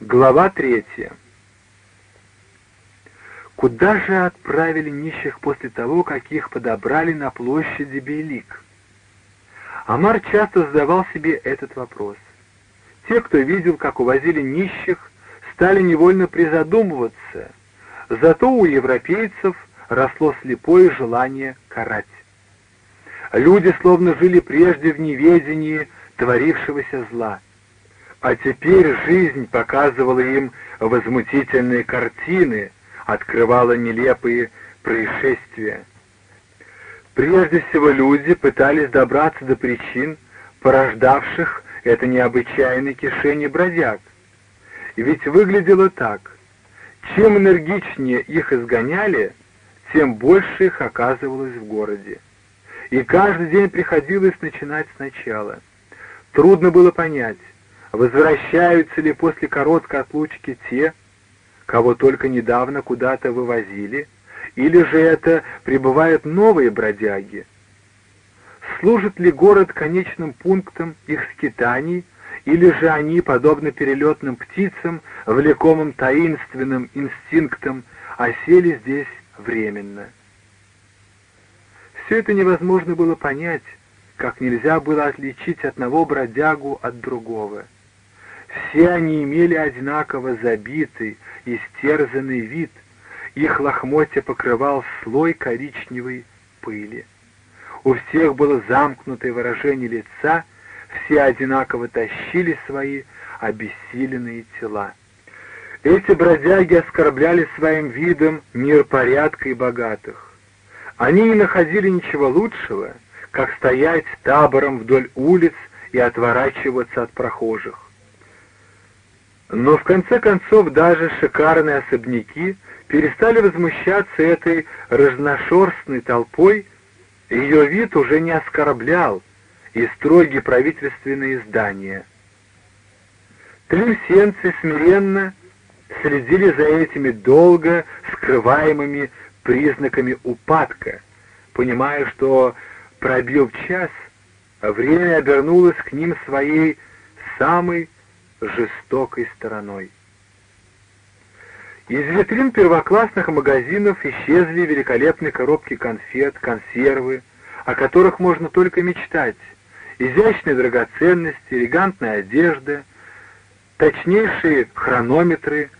Глава третья. Куда же отправили нищих после того, как их подобрали на площади Белик? Амар часто задавал себе этот вопрос. Те, кто видел, как увозили нищих, стали невольно призадумываться. Зато у европейцев росло слепое желание карать. Люди словно жили прежде в неведении творившегося зла. А теперь жизнь показывала им возмутительные картины, открывала нелепые происшествия. Прежде всего люди пытались добраться до причин, порождавших это необычайное кишение бродяг. Ведь выглядело так. Чем энергичнее их изгоняли, тем больше их оказывалось в городе. И каждый день приходилось начинать сначала. Трудно было понять, Возвращаются ли после короткой отлучки те, кого только недавно куда-то вывозили, или же это прибывают новые бродяги? Служит ли город конечным пунктом их скитаний, или же они, подобно перелетным птицам, влекомым таинственным инстинктом, осели здесь временно? Все это невозможно было понять, как нельзя было отличить одного бродягу от другого. Все они имели одинаково забитый, истерзанный вид, их лохмотья покрывал слой коричневой пыли. У всех было замкнутое выражение лица, все одинаково тащили свои обессиленные тела. Эти бродяги оскорбляли своим видом мир порядка и богатых. Они не находили ничего лучшего, как стоять табором вдоль улиц и отворачиваться от прохожих. Но в конце концов даже шикарные особняки перестали возмущаться этой разношерстной толпой, ее вид уже не оскорблял и строгие правительственные здания. Тлемсенцы смиренно следили за этими долго скрываемыми признаками упадка, понимая, что пробил час, а время обернулось к ним своей самой жестокой стороной. Из витрин первоклассных магазинов исчезли великолепные коробки конфет, консервы, о которых можно только мечтать, изящные драгоценности, элегантная одежда, точнейшие хронометры,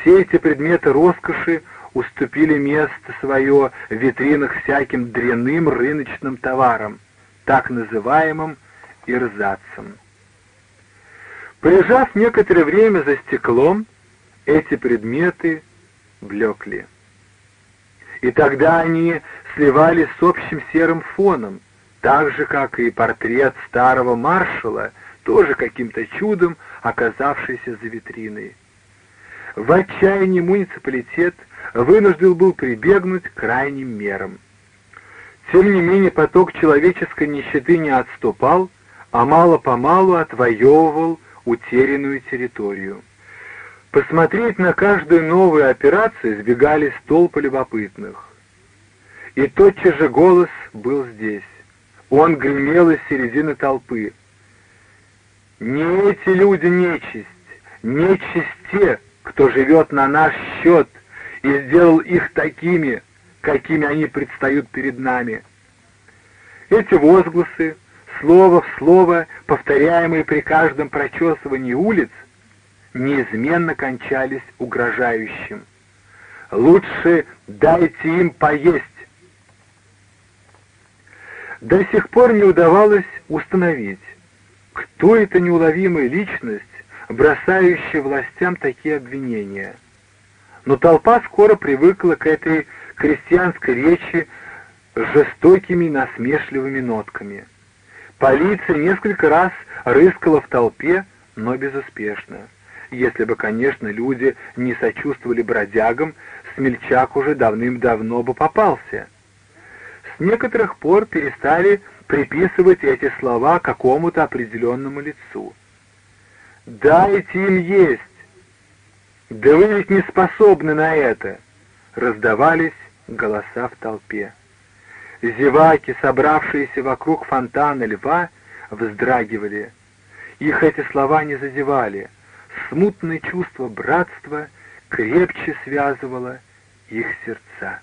все эти предметы роскоши уступили место свое в витринах всяким дрянным рыночным товарам, так называемым ирзацем. Полежав некоторое время за стеклом, эти предметы блекли. И тогда они сливались с общим серым фоном, так же, как и портрет старого маршала, тоже каким-то чудом оказавшийся за витриной. В отчаянии муниципалитет вынужден был прибегнуть к крайним мерам. Тем не менее поток человеческой нищеты не отступал, а мало-помалу отвоевывал утерянную территорию. Посмотреть на каждую новую операцию сбегались толпы любопытных. И тотчас же голос был здесь. Он гремел из середины толпы. «Не эти люди нечисть, нечисть те, кто живет на наш счет и сделал их такими, какими они предстают перед нами». Эти возгласы слово в слово, повторяемые при каждом прочесывании улиц, неизменно кончались угрожающим. «Лучше дайте им поесть!» До сих пор не удавалось установить, кто эта неуловимая личность, бросающая властям такие обвинения. Но толпа скоро привыкла к этой крестьянской речи с жестокими насмешливыми нотками. Полиция несколько раз рыскала в толпе, но безуспешно. Если бы, конечно, люди не сочувствовали бродягам, смельчак уже давным-давно бы попался. С некоторых пор перестали приписывать эти слова какому-то определенному лицу. «Дайте им есть!» «Да вы ведь не способны на это!» Раздавались голоса в толпе. Зеваки, собравшиеся вокруг фонтана льва, вздрагивали. Их эти слова не задевали. смутное чувство братства крепче связывало их сердца.